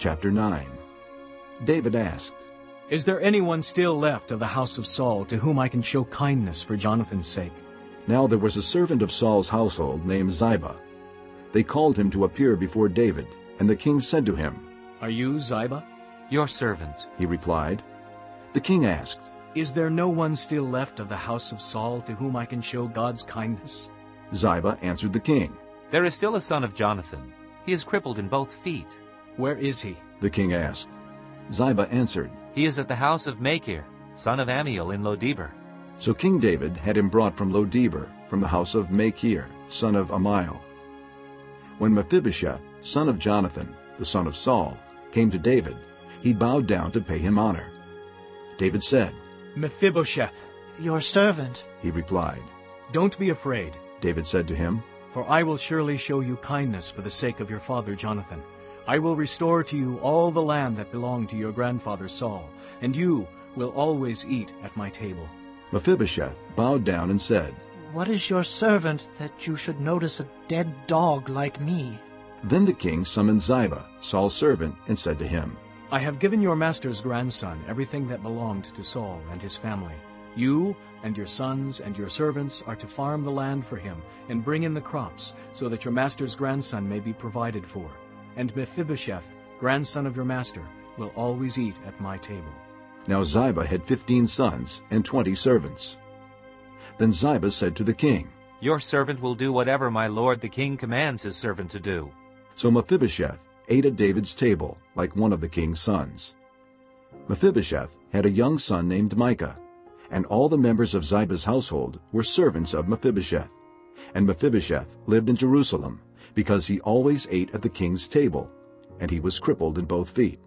Chapter 9 David asked, Is there anyone still left of the house of Saul to whom I can show kindness for Jonathan's sake? Now there was a servant of Saul's household named Ziba. They called him to appear before David, and the king said to him, Are you Ziba? Your servant. He replied. The king asked, Is there no one still left of the house of Saul to whom I can show God's kindness? Ziba answered the king. There is still a son of Jonathan. He is crippled in both feet. Where is he? The king asked. Ziba answered. He is at the house of Machir, son of Ammiel in Lodebar. So King David had him brought from Lodebar, from the house of Machir, son of Ammiel. When Mephibosheth, son of Jonathan, the son of Saul, came to David, he bowed down to pay him honor. David said, Mephibosheth, Your servant. He replied. don't be afraid, David said to him, for I will surely show you kindness for the sake of your father Jonathan. I will restore to you all the land that belonged to your grandfather Saul, and you will always eat at my table. Mephibosheth bowed down and said, What is your servant that you should notice a dead dog like me? Then the king summoned Ziba, Saul's servant, and said to him, I have given your master's grandson everything that belonged to Saul and his family. You and your sons and your servants are to farm the land for him and bring in the crops, so that your master's grandson may be provided for. And Mephibosheth, grandson of your master, will always eat at my table. Now Ziba had fifteen sons and twenty servants. Then Ziba said to the king, Your servant will do whatever my lord the king commands his servant to do. So Mephibosheth ate at David's table like one of the king's sons. Mephibosheth had a young son named Micah, and all the members of Ziba's household were servants of Mephibosheth. And Mephibosheth lived in Jerusalem, because he always ate at the king's table, and he was crippled in both feet.